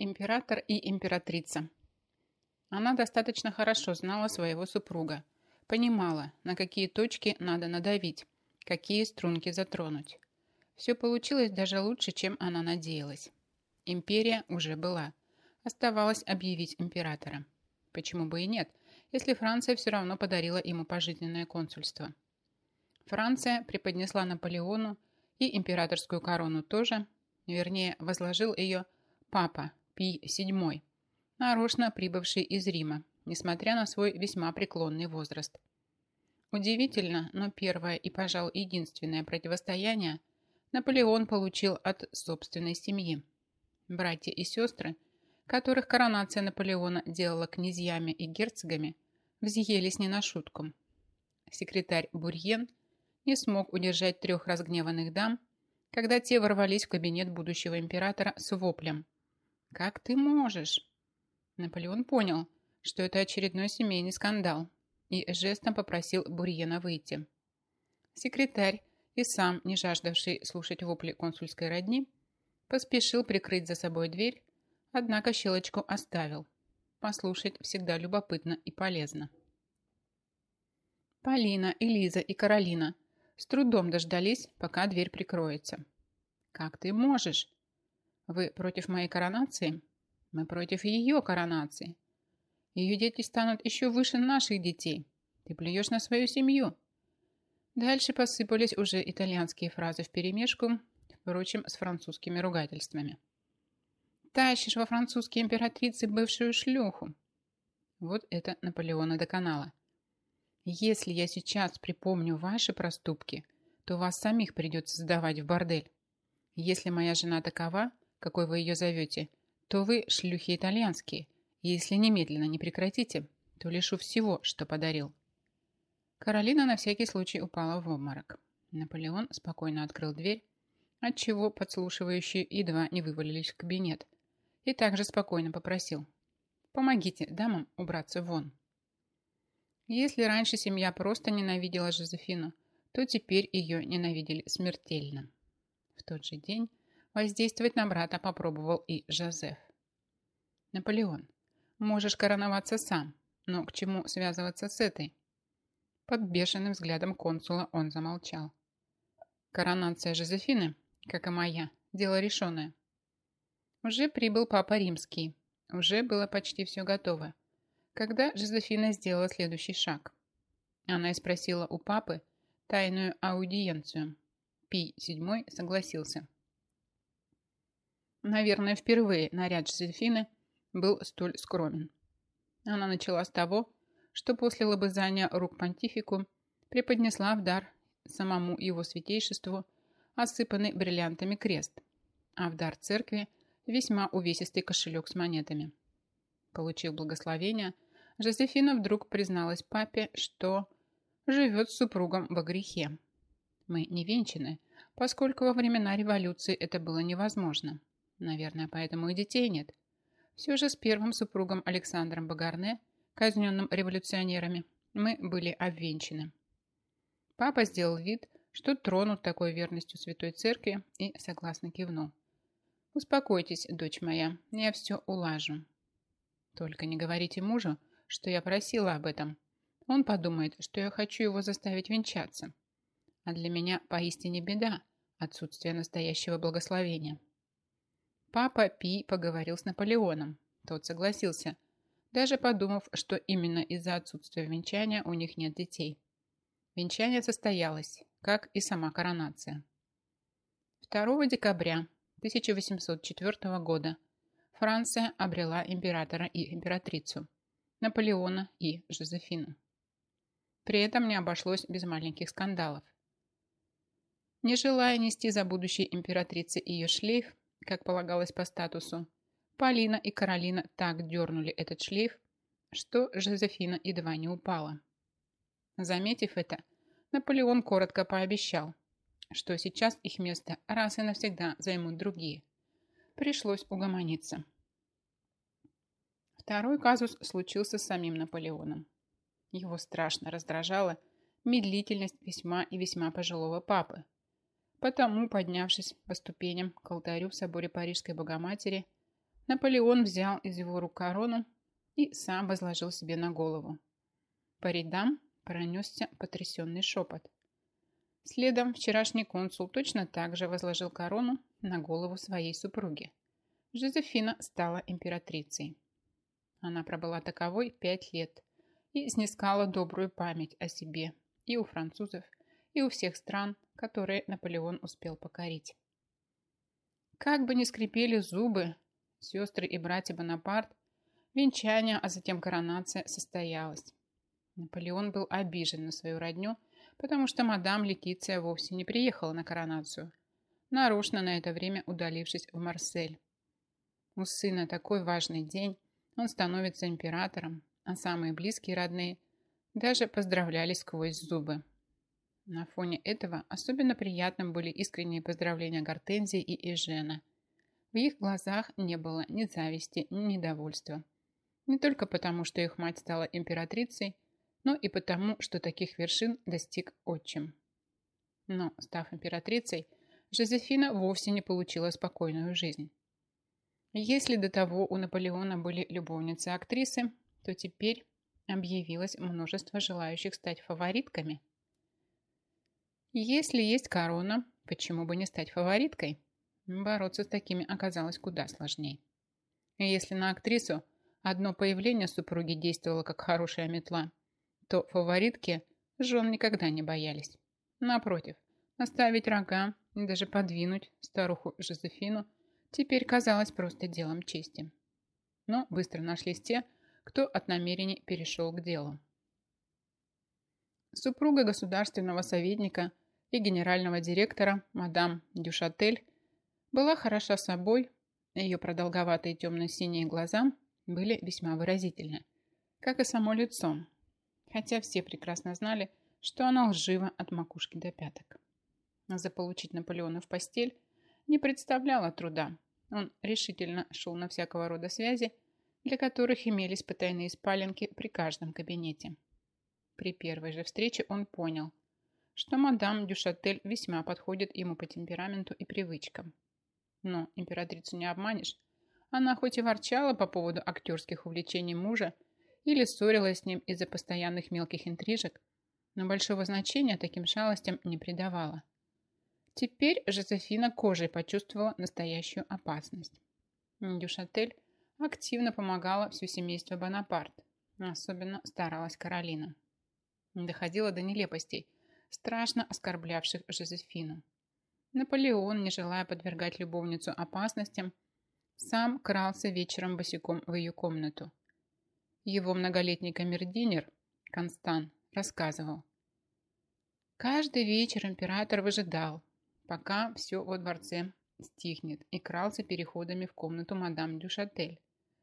Император и императрица. Она достаточно хорошо знала своего супруга, понимала, на какие точки надо надавить, какие струнки затронуть. Все получилось даже лучше, чем она надеялась. Империя уже была. Оставалось объявить императора. Почему бы и нет, если Франция все равно подарила ему пожизненное консульство. Франция преподнесла Наполеону и императорскую корону тоже, вернее, возложил ее папа Пий VII, нарочно прибывший из Рима, несмотря на свой весьма преклонный возраст. Удивительно, но первое и, пожалуй, единственное противостояние Наполеон получил от собственной семьи. Братья и сестры, которых коронация Наполеона делала князьями и герцогами, взъелись не на шутку. Секретарь Бурьен не смог удержать трех разгневанных дам, когда те ворвались в кабинет будущего императора с воплем – «Как ты можешь?» Наполеон понял, что это очередной семейный скандал, и жестом попросил Бурьена выйти. Секретарь, и сам, не жаждавший слушать вопли консульской родни, поспешил прикрыть за собой дверь, однако щелочку оставил. Послушать всегда любопытно и полезно. Полина, Элиза и Каролина с трудом дождались, пока дверь прикроется. «Как ты можешь?» Вы против моей коронации? Мы против ее коронации. Ее дети станут еще выше наших детей. Ты плюешь на свою семью. Дальше посыпались уже итальянские фразы вперемешку, впрочем, с французскими ругательствами. Тащишь во французские императрицы бывшую шлюху. Вот это Наполеона доконало. Если я сейчас припомню ваши проступки, то вас самих придется сдавать в бордель. Если моя жена такова, какой вы ее зовете, то вы шлюхи итальянские, и если немедленно не прекратите, то лишу всего, что подарил». Каролина на всякий случай упала в обморок. Наполеон спокойно открыл дверь, отчего подслушивающие едва не вывалились в кабинет, и также спокойно попросил «Помогите дамам убраться вон». Если раньше семья просто ненавидела Жозефину, то теперь ее ненавидели смертельно. В тот же день Воздействовать на брата попробовал и Жозеф. «Наполеон, можешь короноваться сам, но к чему связываться с этой?» Под бешеным взглядом консула он замолчал. «Коронация Жозефины, как и моя, дело решенное. Уже прибыл папа римский, уже было почти все готово, когда Жозефина сделала следующий шаг. Она и спросила у папы тайную аудиенцию. Пий седьмой согласился. Наверное, впервые наряд Жозефины был столь скромен. Она начала с того, что после лобызания рук понтифику преподнесла в дар самому его святейшеству осыпанный бриллиантами крест, а в дар церкви весьма увесистый кошелек с монетами. Получив благословение, Жозефина вдруг призналась папе, что живет с супругом во грехе. Мы не венчаны, поскольку во времена революции это было невозможно. Наверное, поэтому и детей нет. Все же с первым супругом Александром Багарне, казненным революционерами, мы были обвенчаны. Папа сделал вид, что тронут такой верностью Святой Церкви и согласно кивнул. «Успокойтесь, дочь моя, я все улажу». «Только не говорите мужу, что я просила об этом. Он подумает, что я хочу его заставить венчаться. А для меня поистине беда отсутствие настоящего благословения». Папа Пи поговорил с Наполеоном. Тот согласился, даже подумав, что именно из-за отсутствия венчания у них нет детей. Венчание состоялось, как и сама коронация. 2 декабря 1804 года Франция обрела императора и императрицу, Наполеона и Жозефину. При этом не обошлось без маленьких скандалов. Не желая нести за будущей императрицей ее шлейф, как полагалось по статусу, Полина и Каролина так дернули этот шлейф, что Жозефина едва не упала. Заметив это, Наполеон коротко пообещал, что сейчас их место раз и навсегда займут другие. Пришлось угомониться. Второй казус случился с самим Наполеоном. Его страшно раздражала медлительность весьма и весьма пожилого папы, Потому, поднявшись по ступеням к алтарю в соборе Парижской Богоматери, Наполеон взял из его рук корону и сам возложил себе на голову. По рядам пронесся потрясенный шепот. Следом вчерашний консул точно так же возложил корону на голову своей супруги. Жозефина стала императрицей. Она пробыла таковой пять лет и снискала добрую память о себе и у французов, и у всех стран, которые Наполеон успел покорить. Как бы ни скрипели зубы, сестры и братья Бонапарт, венчание, а затем коронация состоялась. Наполеон был обижен на свою родню, потому что мадам Летиция вовсе не приехала на коронацию, нарочно на это время удалившись в Марсель. У сына такой важный день, он становится императором, а самые близкие родные даже поздравляли сквозь зубы. На фоне этого особенно приятным были искренние поздравления Гортензии и Эжена. В их глазах не было ни зависти, ни недовольства. Не только потому, что их мать стала императрицей, но и потому, что таких вершин достиг отчим. Но, став императрицей, Жозефина вовсе не получила спокойную жизнь. Если до того у Наполеона были любовницы-актрисы, то теперь объявилось множество желающих стать фаворитками. Если есть корона, почему бы не стать фавориткой? Бороться с такими оказалось куда сложнее. Если на актрису одно появление супруги действовало как хорошая метла, то фаворитки жен никогда не боялись. Напротив, наставить рога и даже подвинуть старуху Жозефину теперь казалось просто делом чести. Но быстро нашлись те, кто от намерений перешел к делу. Супруга государственного советника и генерального директора, мадам Дюшатель, была хороша собой, ее продолговатые темно-синие глаза были весьма выразительны, как и само лицо, хотя все прекрасно знали, что она лжива от макушки до пяток. Заполучить Наполеона в постель не представляло труда. Он решительно шел на всякого рода связи для которых имелись потайные спаленки при каждом кабинете. При первой же встрече он понял, что мадам Дюшатель весьма подходит ему по темпераменту и привычкам. Но императрицу не обманешь. Она хоть и ворчала по поводу актерских увлечений мужа или ссорилась с ним из-за постоянных мелких интрижек, но большого значения таким шалостям не придавала. Теперь Жозефина кожей почувствовала настоящую опасность. Дюшатель активно помогала все семейство Бонапарт. Особенно старалась Каролина. Доходила до нелепостей, страшно оскорблявших Жозефину. Наполеон, не желая подвергать любовницу опасностям, сам крался вечером босиком в ее комнату. Его многолетний камердинер Констан, рассказывал. Каждый вечер император выжидал, пока все во дворце стихнет, и крался переходами в комнату мадам Дюшатель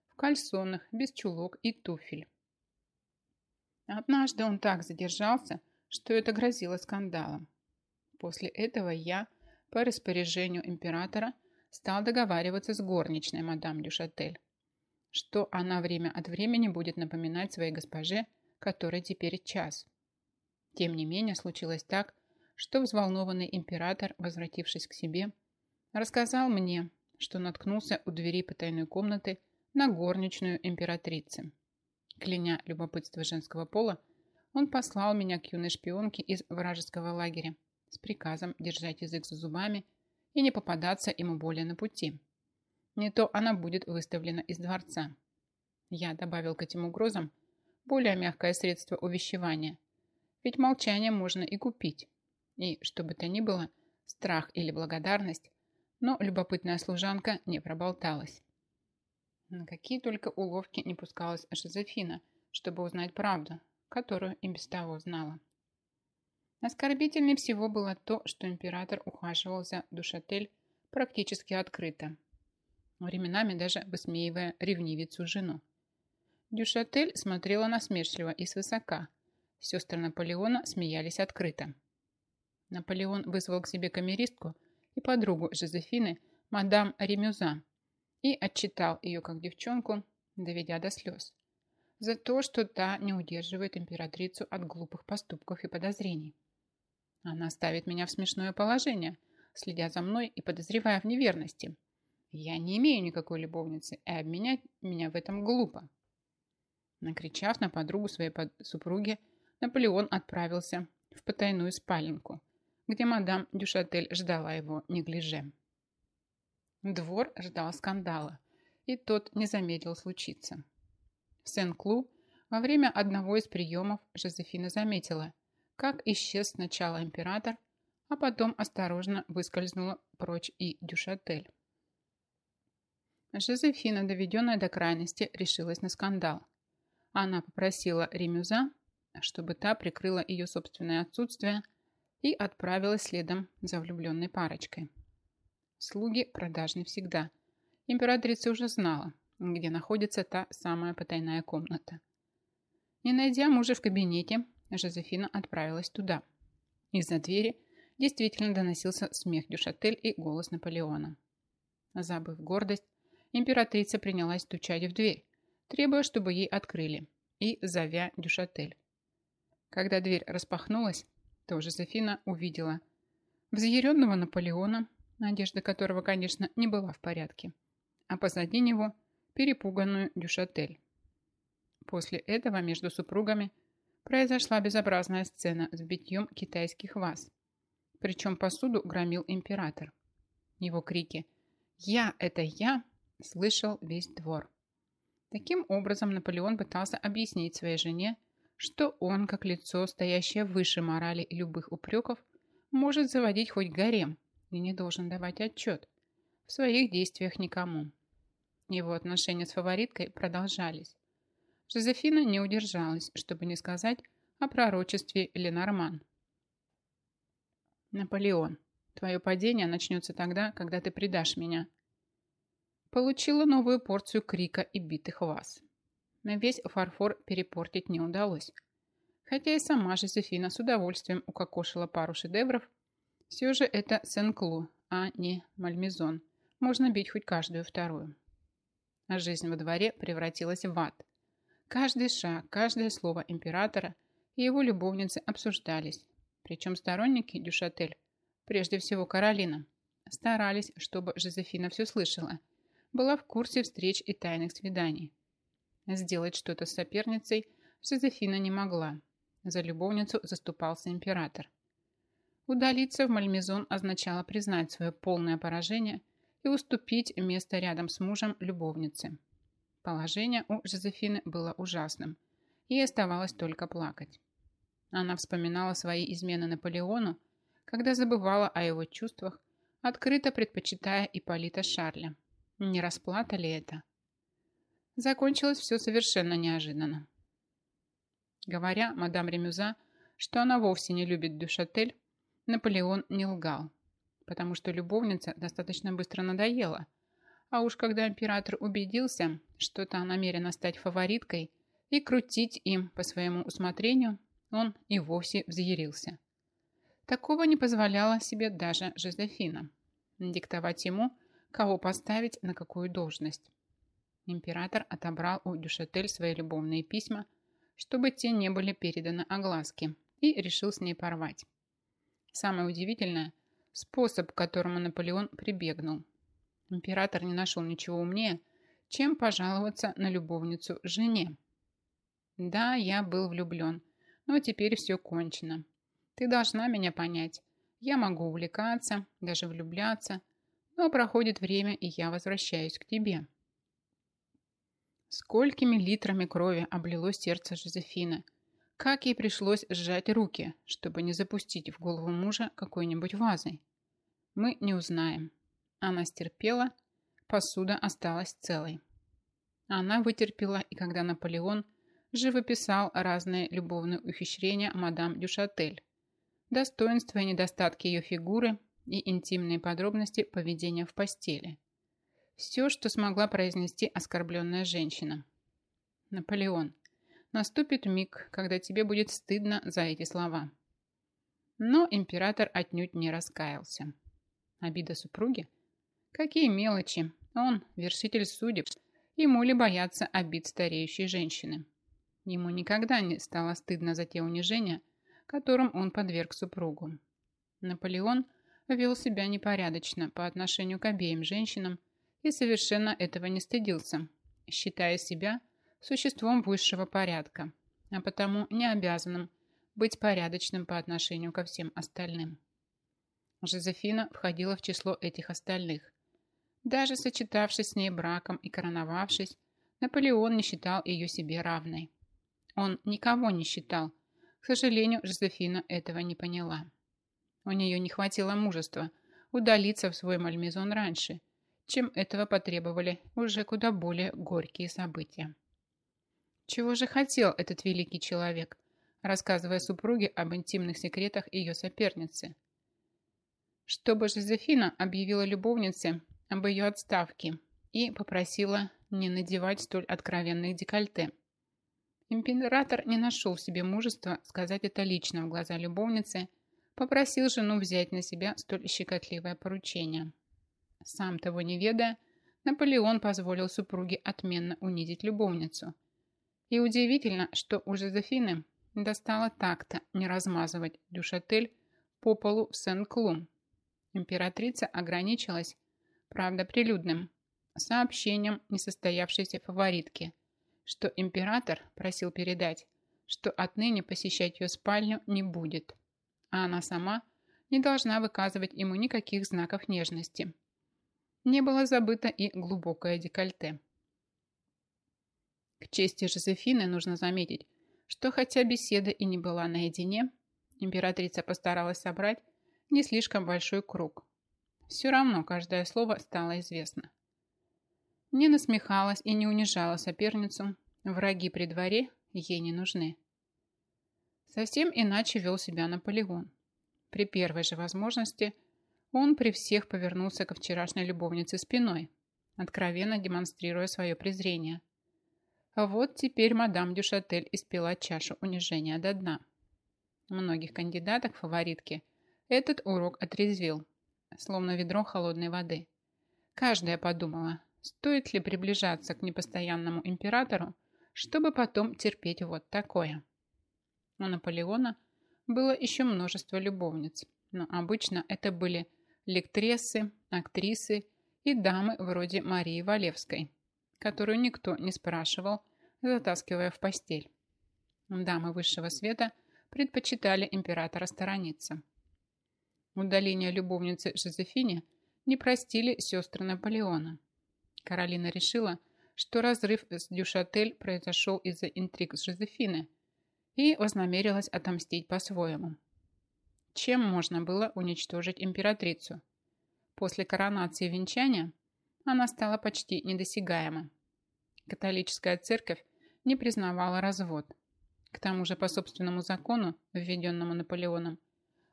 в кальсонах, без чулок и туфель. Однажды он так задержался, что это грозило скандалом. После этого я, по распоряжению императора, стал договариваться с горничной мадам Дюшатель, что она время от времени будет напоминать своей госпоже, которой теперь час. Тем не менее, случилось так, что взволнованный император, возвратившись к себе, рассказал мне, что наткнулся у двери потайной комнаты на горничную императрицы. Кляня любопытство женского пола, он послал меня к юной шпионке из вражеского лагеря с приказом держать язык за зубами и не попадаться ему более на пути. Не то она будет выставлена из дворца. Я добавил к этим угрозам более мягкое средство увещевания, ведь молчание можно и купить. И, что бы то ни было, страх или благодарность, но любопытная служанка не проболталась. На какие только уловки не пускалась Жозефина, чтобы узнать правду, которую и без того знала. Оскорбительнее всего было то, что император ухаживал за Душатель практически открыто, временами даже высмеивая ревнивицу жену. Дюшатель смотрела насмешливо и свысока. Сестры Наполеона смеялись открыто. Наполеон вызвал к себе камеристку и подругу Жозефины, мадам Ремюза, и отчитал ее как девчонку, доведя до слез, за то, что та не удерживает императрицу от глупых поступков и подозрений. Она ставит меня в смешное положение, следя за мной и подозревая в неверности. Я не имею никакой любовницы, и обменять меня в этом глупо. Накричав на подругу своей под... супруги, Наполеон отправился в потайную спаленку, где мадам Дюшатель ждала его неглиже. Двор ждал скандала, и тот не замедлил случиться. В Сен-Клу во время одного из приемов Жозефина заметила, как исчез сначала император, а потом осторожно выскользнула прочь и Дюшатель. Жозефина, доведенная до крайности, решилась на скандал. Она попросила Ремюза, чтобы та прикрыла ее собственное отсутствие и отправилась следом за влюбленной парочкой. Слуги продажны всегда. Императрица уже знала, где находится та самая потайная комната. Не найдя мужа в кабинете, Жозефина отправилась туда. Из-за двери действительно доносился смех Дюшатель и голос Наполеона. Забыв гордость, императрица принялась стучать в дверь, требуя, чтобы ей открыли, и зовя Дюшатель. Когда дверь распахнулась, то Жозефина увидела взъяренного Наполеона, одежда которого, конечно, не была в порядке, а позади него перепуганную Дюшатель. После этого между супругами произошла безобразная сцена с битьем китайских ваз. Причем посуду громил император. Его крики «Я, это я!» слышал весь двор. Таким образом, Наполеон пытался объяснить своей жене, что он, как лицо, стоящее выше морали и любых упреков, может заводить хоть гарем и не должен давать отчет в своих действиях никому. Его отношения с фавориткой продолжались. Жозефина не удержалась, чтобы не сказать о пророчестве Ленорман. «Наполеон, твое падение начнется тогда, когда ты предашь меня», получила новую порцию крика и битых вас. На весь фарфор перепортить не удалось. Хотя и сама Жозефина с удовольствием укокошила пару шедевров, все же это Сен-Клу, а не Мальмезон. Можно бить хоть каждую вторую. А жизнь во дворе превратилась в ад. Каждый шаг, каждое слово императора и его любовницы обсуждались. Причем сторонники Дюшатель, прежде всего Каролина, старались, чтобы Жозефина все слышала – была в курсе встреч и тайных свиданий. Сделать что-то с соперницей Жозефина не могла. За любовницу заступался император. Удалиться в Мальмезон означало признать свое полное поражение и уступить место рядом с мужем любовнице. Положение у Жозефины было ужасным. и оставалось только плакать. Она вспоминала свои измены Наполеону, когда забывала о его чувствах, открыто предпочитая Ипполита Шарля. Не расплата ли это? Закончилось все совершенно неожиданно. Говоря мадам Ремюза, что она вовсе не любит Дюшатель, Наполеон не лгал, потому что любовница достаточно быстро надоела, а уж когда император убедился, что та намерена стать фавориткой и крутить им по своему усмотрению, он и вовсе взъярился. Такого не позволяла себе даже Жозефина. Диктовать ему – кого поставить на какую должность. Император отобрал у Дюшатель свои любовные письма, чтобы те не были переданы огласке, и решил с ней порвать. Самое удивительное – способ, к которому Наполеон прибегнул. Император не нашел ничего умнее, чем пожаловаться на любовницу жене. Да, я был влюблен, но теперь все кончено. Ты должна меня понять. Я могу увлекаться, даже влюбляться – но проходит время, и я возвращаюсь к тебе. Сколькими литрами крови облило сердце Жозефины. Как ей пришлось сжать руки, чтобы не запустить в голову мужа какой-нибудь вазой. Мы не узнаем. Она стерпела, посуда осталась целой. Она вытерпела, и когда Наполеон живописал разные любовные ухищрения мадам Дюшатель, достоинства и недостатки ее фигуры и интимные подробности поведения в постели. Все, что смогла произнести оскорбленная женщина. Наполеон, наступит миг, когда тебе будет стыдно за эти слова. Но император отнюдь не раскаялся. Обида супруги? Какие мелочи. Он, вершитель судеб, ему ли бояться обид стареющей женщины? Ему никогда не стало стыдно за те унижения, которым он подверг супругу. Наполеон вел себя непорядочно по отношению к обеим женщинам и совершенно этого не стыдился, считая себя существом высшего порядка, а потому не обязанным быть порядочным по отношению ко всем остальным. Жозефина входила в число этих остальных. Даже сочетавшись с ней браком и короновавшись, Наполеон не считал ее себе равной. Он никого не считал. К сожалению, Жозефина этого не поняла. У нее не хватило мужества удалиться в свой мальмезон раньше, чем этого потребовали уже куда более горькие события. Чего же хотел этот великий человек, рассказывая супруге об интимных секретах ее соперницы? Чтобы Жозефина объявила любовнице об ее отставке и попросила не надевать столь откровенных декольте. Император не нашел в себе мужества сказать это лично в глаза любовницы, попросил жену взять на себя столь щекотливое поручение. Сам того не ведая, Наполеон позволил супруге отменно унизить любовницу. И удивительно, что у Жозефины достало так-то не размазывать дюшатель по полу в Сен-Клум. Императрица ограничилась, правда прилюдным, сообщением несостоявшейся фаворитки, что император просил передать, что отныне посещать ее спальню не будет а она сама не должна выказывать ему никаких знаков нежности. Не было забыто и глубокое декольте. К чести Жозефины нужно заметить, что хотя беседа и не была наедине, императрица постаралась собрать не слишком большой круг. Все равно каждое слово стало известно. Не насмехалась и не унижала соперницу, враги при дворе ей не нужны. Совсем иначе вел себя Наполеон. При первой же возможности он при всех повернулся ко вчерашней любовнице спиной, откровенно демонстрируя свое презрение. Вот теперь мадам Дюшатель испила чашу унижения до дна. Многих кандидаток фаворитки этот урок отрезвил, словно ведро холодной воды. Каждая подумала, стоит ли приближаться к непостоянному императору, чтобы потом терпеть вот такое. У Наполеона было еще множество любовниц, но обычно это были лектрессы, актрисы и дамы вроде Марии Валевской, которую никто не спрашивал, затаскивая в постель. Дамы высшего света предпочитали императора сторониться. Удаление любовницы Жозефине не простили сестры Наполеона. Каролина решила, что разрыв с Дюшатель произошел из-за интриг с Жозефиной, и вознамерилась отомстить по-своему. Чем можно было уничтожить императрицу? После коронации венчания она стала почти недосягаема. Католическая церковь не признавала развод. К тому же по собственному закону, введенному Наполеоном,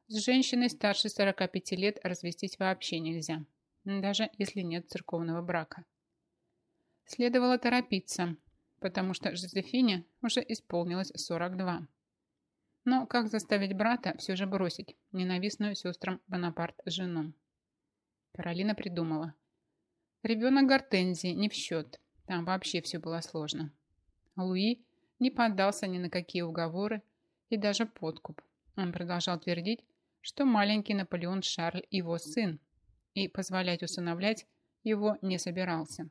с женщиной старше 45 лет развестись вообще нельзя, даже если нет церковного брака. Следовало торопиться, потому что Жозефине уже исполнилось 42. Но как заставить брата все же бросить ненавистную сестрам Бонапарт жену? Каролина придумала. Ребенок Гортензии не в счет. Там вообще все было сложно. Луи не поддался ни на какие уговоры и даже подкуп. Он продолжал твердить, что маленький Наполеон Шарль его сын, и позволять усыновлять его не собирался.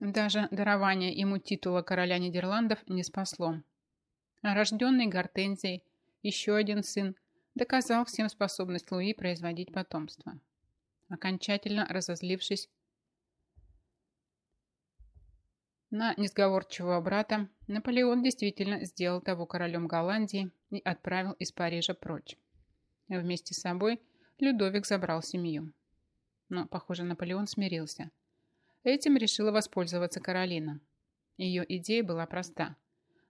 Даже дарование ему титула короля Нидерландов не спасло. Рожденный Гортензией еще один сын доказал всем способность Луи производить потомство. Окончательно разозлившись на несговорчивого брата, Наполеон действительно сделал того королем Голландии и отправил из Парижа прочь. Вместе с собой Людовик забрал семью. Но, похоже, Наполеон смирился – Этим решила воспользоваться Каролина. Ее идея была проста.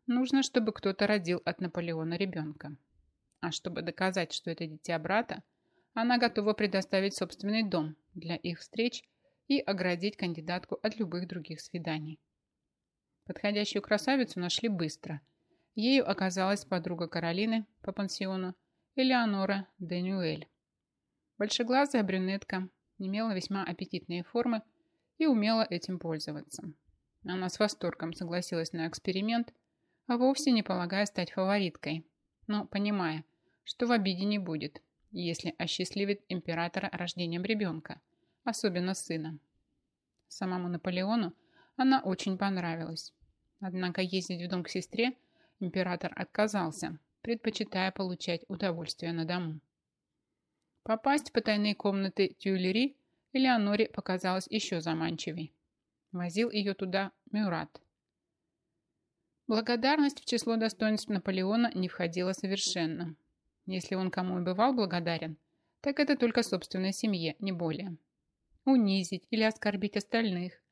Нужно, чтобы кто-то родил от Наполеона ребенка. А чтобы доказать, что это дитя брата, она готова предоставить собственный дом для их встреч и оградить кандидатку от любых других свиданий. Подходящую красавицу нашли быстро. Ею оказалась подруга Каролины по пансиону Элеонора Денюэль. Большеглазая брюнетка имела весьма аппетитные формы и умела этим пользоваться. Она с восторгом согласилась на эксперимент, а вовсе не полагая стать фавориткой, но понимая, что в обиде не будет, если осчастливит императора рождением ребенка, особенно сына. Самому Наполеону она очень понравилась. Однако ездить в дом к сестре император отказался, предпочитая получать удовольствие на дому. Попасть в потайные комнаты Тюильри Элеоноре показалось еще заманчивей. Возил ее туда Мюрат. Благодарность в число достоинств Наполеона не входила совершенно. Если он кому и бывал благодарен, так это только собственной семье, не более. Унизить или оскорбить остальных,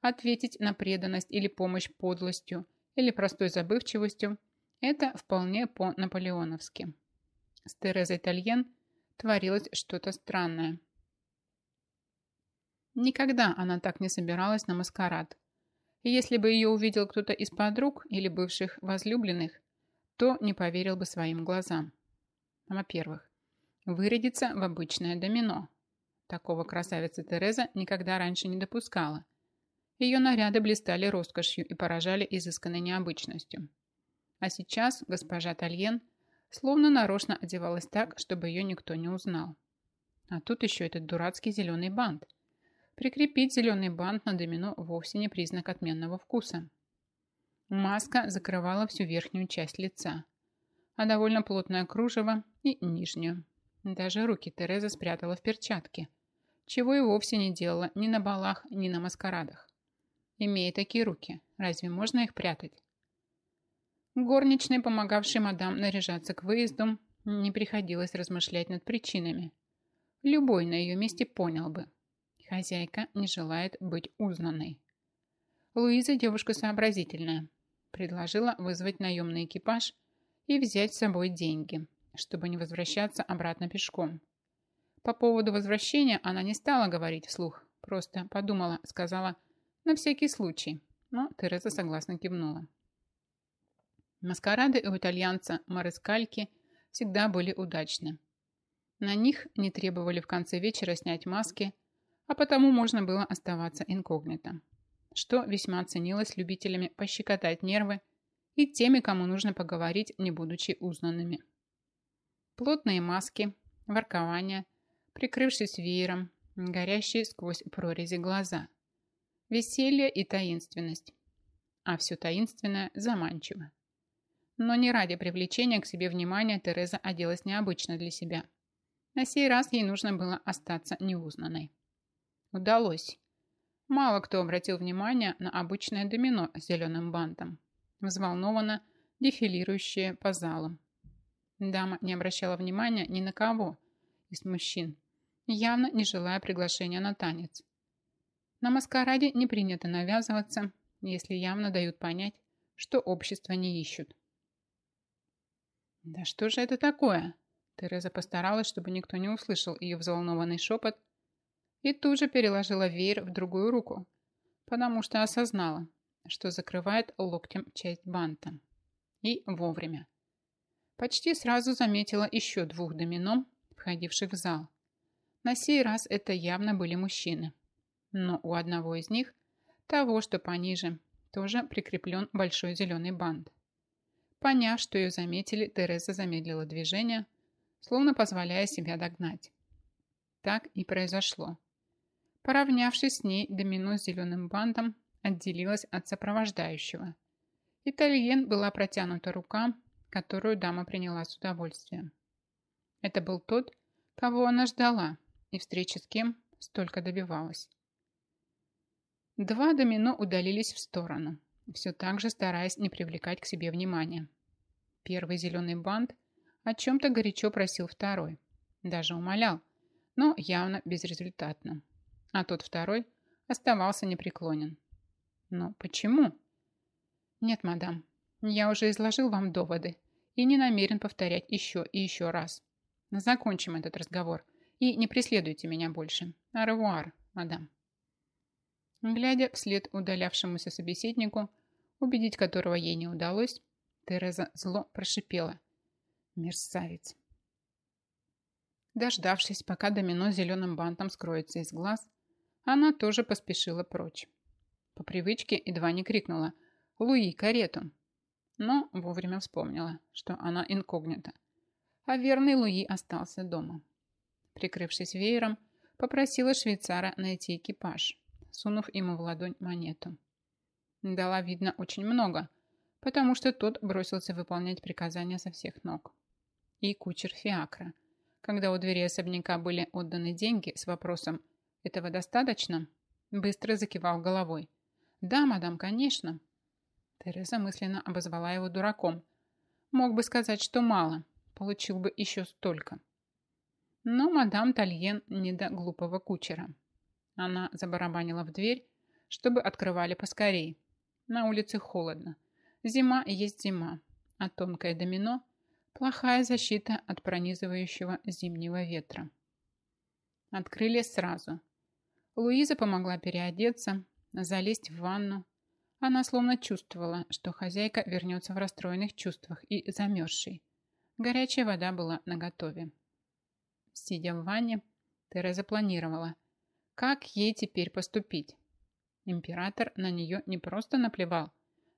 ответить на преданность или помощь подлостью или простой забывчивостью – это вполне по-наполеоновски. С Терезой Тальен творилось что-то странное. Никогда она так не собиралась на маскарад. И если бы ее увидел кто-то из подруг или бывших возлюбленных, то не поверил бы своим глазам. Во-первых, вырядиться в обычное домино. Такого красавица Тереза никогда раньше не допускала. Ее наряды блистали роскошью и поражали изысканной необычностью. А сейчас госпожа Тальен словно нарочно одевалась так, чтобы ее никто не узнал. А тут еще этот дурацкий зеленый бант. Прикрепить зеленый бант на домино вовсе не признак отменного вкуса. Маска закрывала всю верхнюю часть лица, а довольно плотное кружево и нижнюю. Даже руки Тереза спрятала в перчатки, чего и вовсе не делала ни на балах, ни на маскарадах. Имея такие руки, разве можно их прятать? Горничной, помогавшей мадам наряжаться к выезду, не приходилось размышлять над причинами. Любой на ее месте понял бы. Хозяйка не желает быть узнанной. Луиза девушка сообразительная. Предложила вызвать наемный экипаж и взять с собой деньги, чтобы не возвращаться обратно пешком. По поводу возвращения она не стала говорить вслух, просто подумала, сказала – на всякий случай. Но Тереза согласно кивнула. Маскарады у итальянца Марескальки всегда были удачны. На них не требовали в конце вечера снять маски, а потому можно было оставаться инкогнито, что весьма ценилось любителями пощекотать нервы и теми, кому нужно поговорить, не будучи узнанными. Плотные маски, воркование, прикрывшись веером, горящие сквозь прорези глаза – Веселье и таинственность. А все таинственное заманчиво. Но не ради привлечения к себе внимания Тереза оделась необычно для себя. На сей раз ей нужно было остаться неузнанной. Удалось. Мало кто обратил внимание на обычное домино с зеленым бантом, взволнованно дефилирующее по залам. Дама не обращала внимания ни на кого из мужчин, явно не желая приглашения на танец. На маскараде не принято навязываться, если явно дают понять, что общество не ищут. «Да что же это такое?» Тереза постаралась, чтобы никто не услышал ее взволнованный шепот, и тут же переложила веер в другую руку, потому что осознала, что закрывает локтем часть банта. И вовремя. Почти сразу заметила еще двух домино, входивших в зал. На сей раз это явно были мужчины но у одного из них, того, что пониже, тоже прикреплен большой зеленый бант. Поняв, что ее заметили, Тереза замедлила движение, словно позволяя себя догнать. Так и произошло. Поравнявшись с ней, домино с зеленым бантом отделилась от сопровождающего. Итальен была протянута рука, которую дама приняла с удовольствием. Это был тот, кого она ждала, и встречи с кем столько добивалась. Два домино удалились в сторону, все так же стараясь не привлекать к себе внимания. Первый зеленый бант о чем-то горячо просил второй, даже умолял, но явно безрезультатно. А тот второй оставался непреклонен. Но почему? Нет, мадам, я уже изложил вам доводы и не намерен повторять еще и еще раз. Закончим этот разговор и не преследуйте меня больше. Аревуар, мадам. Глядя вслед удалявшемуся собеседнику, убедить которого ей не удалось, Тереза зло прошипела. Мерзавец. Дождавшись, пока домино зеленым бантом скроется из глаз, она тоже поспешила прочь. По привычке едва не крикнула «Луи, карету!», но вовремя вспомнила, что она инкогнита, а верный Луи остался дома. Прикрывшись веером, попросила швейцара найти экипаж, сунув ему в ладонь монету. Дала, видно, очень много, потому что тот бросился выполнять приказания со всех ног. И кучер Фиакра, когда у двери особняка были отданы деньги с вопросом «Этого достаточно?», быстро закивал головой. «Да, мадам, конечно». Тереза мысленно обозвала его дураком. Мог бы сказать, что мало, получил бы еще столько. Но мадам Тальен не до глупого кучера. Она забарабанила в дверь, чтобы открывали поскорей. На улице холодно. Зима есть зима, а тонкое домино – плохая защита от пронизывающего зимнего ветра. Открыли сразу. Луиза помогла переодеться, залезть в ванну. Она словно чувствовала, что хозяйка вернется в расстроенных чувствах и замерзшей. Горячая вода была наготове. Сидя в ванне, Тереза планировала, как ей теперь поступить. Император на нее не просто наплевал,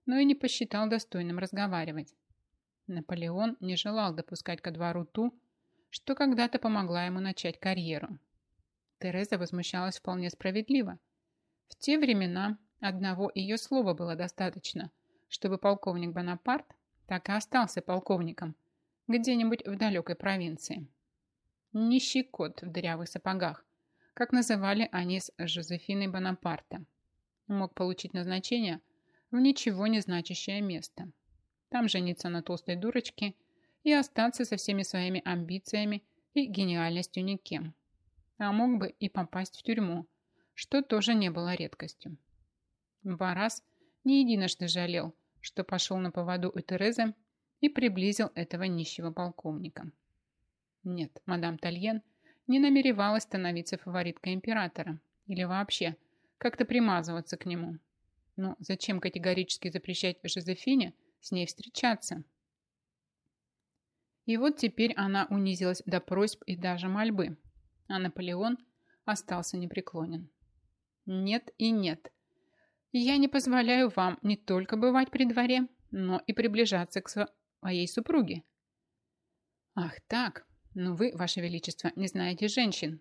но и не посчитал достойным разговаривать. Наполеон не желал допускать ко двору ту, что когда-то помогла ему начать карьеру. Тереза возмущалась вполне справедливо. В те времена одного ее слова было достаточно, чтобы полковник Бонапарт так и остался полковником где-нибудь в далекой провинции. Нищий кот в дырявых сапогах, как называли они с Жозефиной Бонапарта, мог получить назначение в ничего не значащее место. Там жениться на толстой дурочке и остаться со всеми своими амбициями и гениальностью никем. А мог бы и попасть в тюрьму, что тоже не было редкостью. Барас не единожды жалел, что пошел на поводу у Терезы и приблизил этого нищего полковника. Нет, мадам Тальен не намеревалась становиться фавориткой императора или вообще как-то примазываться к нему. Но зачем категорически запрещать Жозефине с ней встречаться? И вот теперь она унизилась до просьб и даже мольбы, а Наполеон остался непреклонен. Нет и нет. Я не позволяю вам не только бывать при дворе, но и приближаться к своей супруге. Ах так, но вы, Ваше Величество, не знаете женщин.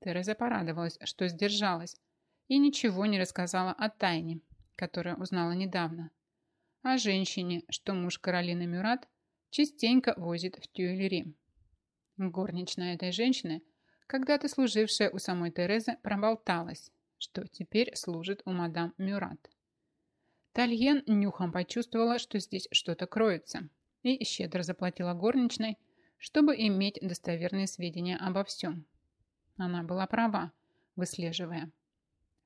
Тереза порадовалась, что сдержалась, и ничего не рассказала о тайне, которую узнала недавно. О женщине, что муж Каролины Мюрат частенько возит в Тюильри. Горничная этой женщины, когда-то служившая у самой Терезы, проболталась, что теперь служит у мадам Мюрат. Тальен нюхом почувствовала, что здесь что-то кроется, и щедро заплатила горничной, чтобы иметь достоверные сведения обо всем. Она была права, выслеживая.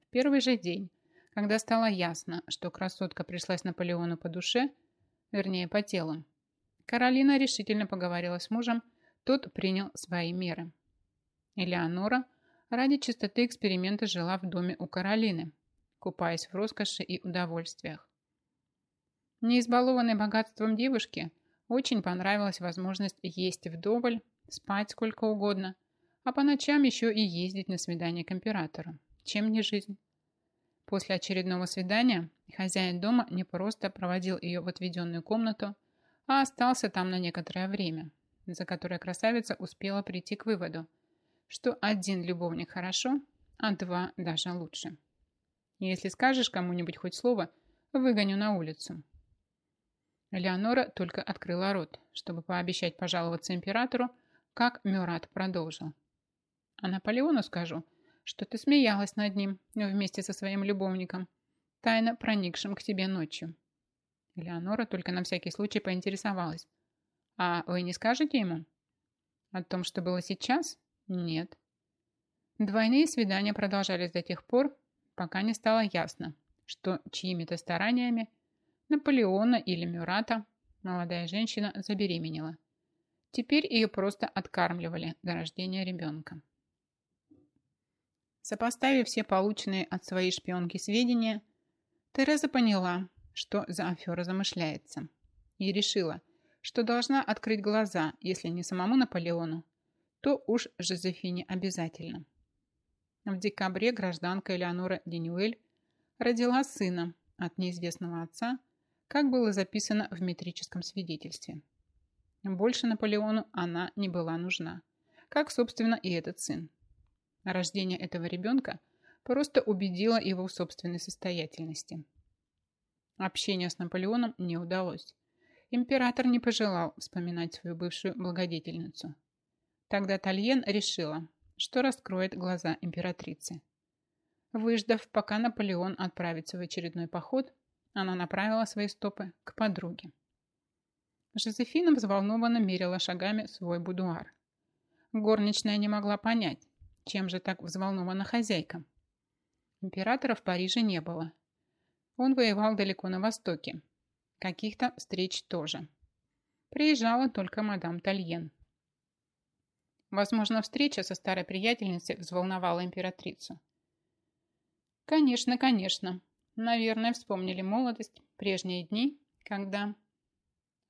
В первый же день, когда стало ясно, что красотка пришлась Наполеону по душе, вернее, по телу, Каролина решительно поговорила с мужем, тот принял свои меры. Элеонора ради чистоты эксперимента жила в доме у Каролины, купаясь в роскоши и удовольствиях. Не избалованной богатством девушке – очень понравилась возможность есть вдоволь, спать сколько угодно, а по ночам еще и ездить на свидание к императору. Чем не жизнь? После очередного свидания хозяин дома не просто проводил ее в отведенную комнату, а остался там на некоторое время, за которое красавица успела прийти к выводу, что один любовник хорошо, а два даже лучше. Если скажешь кому-нибудь хоть слово, выгоню на улицу. Леонора только открыла рот, чтобы пообещать пожаловаться императору, как Мюрат продолжил. А Наполеону скажу, что ты смеялась над ним вместе со своим любовником, тайно проникшим к тебе ночью. Леонора только на всякий случай поинтересовалась. А вы не скажете ему? О том, что было сейчас? Нет. Двойные свидания продолжались до тех пор, пока не стало ясно, что чьими-то стараниями Наполеона или Мюрата, молодая женщина забеременела. Теперь ее просто откармливали до рождения ребенка. Сопоставив все полученные от своей шпионки сведения, Тереза поняла, что за афера замышляется, и решила, что должна открыть глаза, если не самому Наполеону, то уж Жозефине обязательно. В декабре гражданка Элеонора Денюэль родила сына от неизвестного отца как было записано в метрическом свидетельстве. Больше Наполеону она не была нужна, как, собственно, и этот сын. Рождение этого ребенка просто убедило его в собственной состоятельности. Общение с Наполеоном не удалось. Император не пожелал вспоминать свою бывшую благодетельницу. Тогда Тальен решила, что раскроет глаза императрицы. Выждав, пока Наполеон отправится в очередной поход, она направила свои стопы к подруге. Жозефина взволнованно мерила шагами свой будуар. Горничная не могла понять, чем же так взволнована хозяйка. Императора в Париже не было. Он воевал далеко на востоке. Каких-то встреч тоже. Приезжала только мадам Тальен. Возможно, встреча со старой приятельницей взволновала императрицу. Конечно, конечно. Наверное, вспомнили молодость, прежние дни, когда...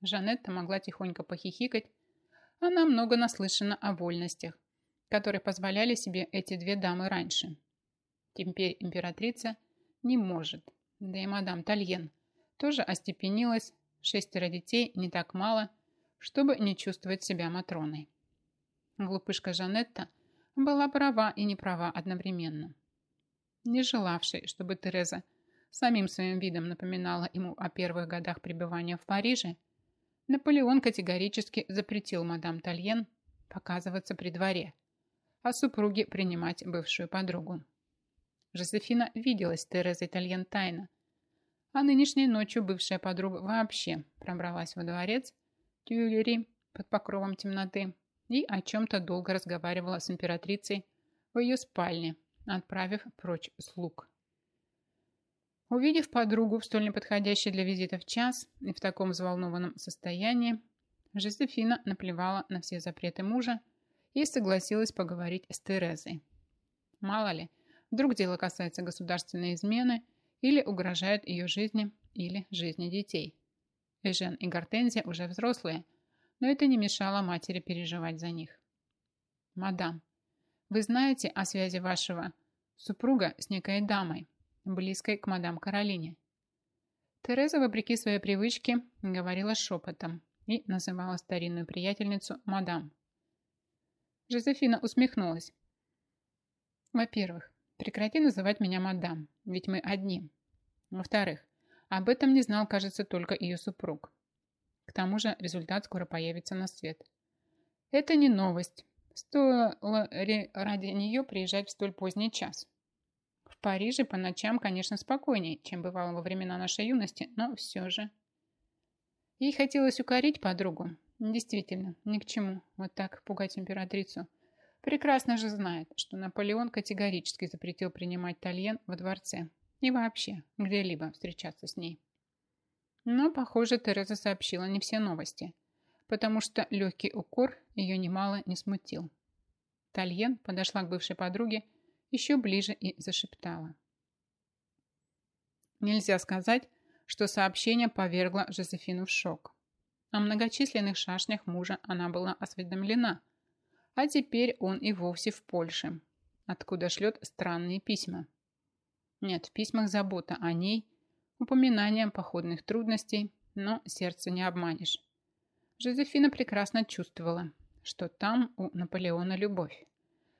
Жанетта могла тихонько похихикать. Она много наслышана о вольностях, которые позволяли себе эти две дамы раньше. Теперь императрица не может. Да и мадам Тальен тоже остепенилась. Шестеро детей не так мало, чтобы не чувствовать себя Матроной. Глупышка Жанетта была права и не права одновременно. Не желавший, чтобы Тереза самим своим видом напоминала ему о первых годах пребывания в Париже, Наполеон категорически запретил мадам Тальен показываться при дворе, а супруге принимать бывшую подругу. Жозефина виделась с Терезой Тальен тайно, а нынешней ночью бывшая подруга вообще пробралась во дворец Тюильри под покровом темноты и о чем-то долго разговаривала с императрицей в ее спальне, отправив прочь слуг. Увидев подругу в столь неподходящий для визита в час и в таком взволнованном состоянии, Жозефина наплевала на все запреты мужа и согласилась поговорить с Терезой. Мало ли, вдруг дело касается государственной измены или угрожает ее жизни или жизни детей. Эжен и Гортензия уже взрослые, но это не мешало матери переживать за них. «Мадам, вы знаете о связи вашего супруга с некой дамой, близкой к мадам Каролине?» Тереза, вопреки своей привычке, говорила шепотом и называла старинную приятельницу мадам. Жозефина усмехнулась. «Во-первых, прекрати называть меня мадам, ведь мы одни. Во-вторых, об этом не знал, кажется, только ее супруг. К тому же результат скоро появится на свет. Это не новость. Стоило ради нее приезжать в столь поздний час. Париже по ночам, конечно, спокойнее, чем бывало во времена нашей юности, но все же. Ей хотелось укорить подругу. Действительно, ни к чему вот так пугать императрицу. Прекрасно же знает, что Наполеон категорически запретил принимать Тальен во дворце и вообще где-либо встречаться с ней. Но, похоже, Тереза сообщила не все новости, потому что легкий укор ее немало не смутил. Тальен подошла к бывшей подруге еще ближе и зашептала. Нельзя сказать, что сообщение повергло Жозефину в шок. О многочисленных шашнях мужа она была осведомлена, а теперь он и вовсе в Польше, откуда шлет странные письма. Нет, в письмах забота о ней упоминанием походных трудностей, но сердце не обманешь. Жозефина прекрасно чувствовала, что там у Наполеона любовь.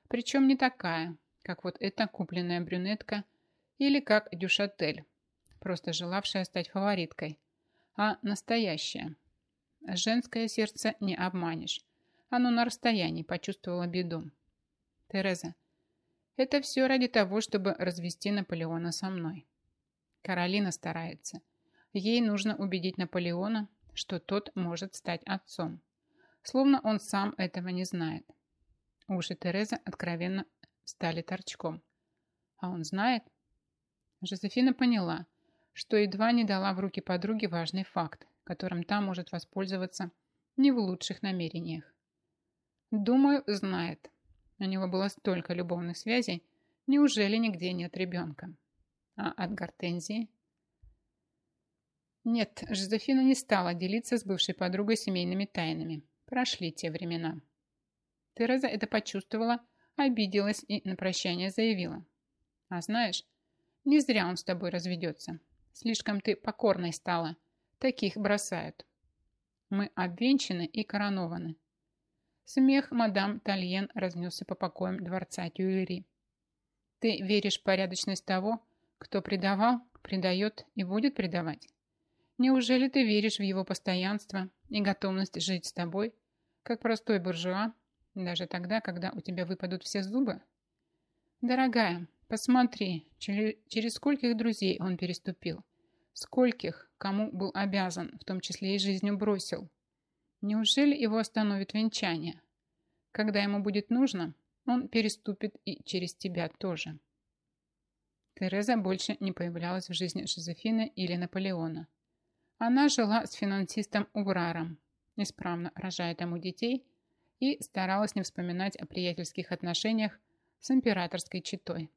Причем не такая, как вот эта купленная брюнетка или как Дюшатель, просто желавшая стать фавориткой, а настоящая. Женское сердце не обманешь. Оно на расстоянии почувствовало беду. Тереза, это все ради того, чтобы развести Наполеона со мной. Каролина старается. Ей нужно убедить Наполеона, что тот может стать отцом. Словно он сам этого не знает. Уши Терезы откровенно стали торчком. А он знает? Жозефина поняла, что едва не дала в руки подруге важный факт, которым та может воспользоваться не в лучших намерениях. Думаю, знает. У него было столько любовных связей, неужели нигде нет ребенка? А от гортензии? Нет, Жозефина не стала делиться с бывшей подругой семейными тайнами. Прошли те времена. Тереза это почувствовала, обиделась и на прощание заявила. А знаешь, не зря он с тобой разведется. Слишком ты покорной стала. Таких бросают. Мы обвенчаны и коронованы. Смех мадам Тальен разнесся по покоям дворца Тюильри. Ты веришь в порядочность того, кто предавал, предает и будет предавать? Неужели ты веришь в его постоянство и готовность жить с тобой, как простой буржуа, даже тогда, когда у тебя выпадут все зубы? Дорогая, посмотри, через, скольких друзей он переступил, скольких, кому был обязан, в том числе и жизнью бросил. Неужели его остановит венчание? Когда ему будет нужно, он переступит и через тебя тоже. Тереза больше не появлялась в жизни Жозефины или Наполеона. Она жила с финансистом Увраром, исправно рожая тому детей, и старалась не вспоминать о приятельских отношениях с императорской четой.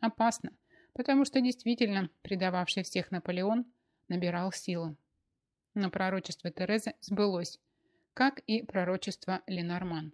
Опасно, потому что действительно предававший всех Наполеон набирал силу. Но пророчество Терезы сбылось, как и пророчество Ленорман.